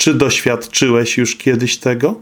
Czy doświadczyłeś już kiedyś tego?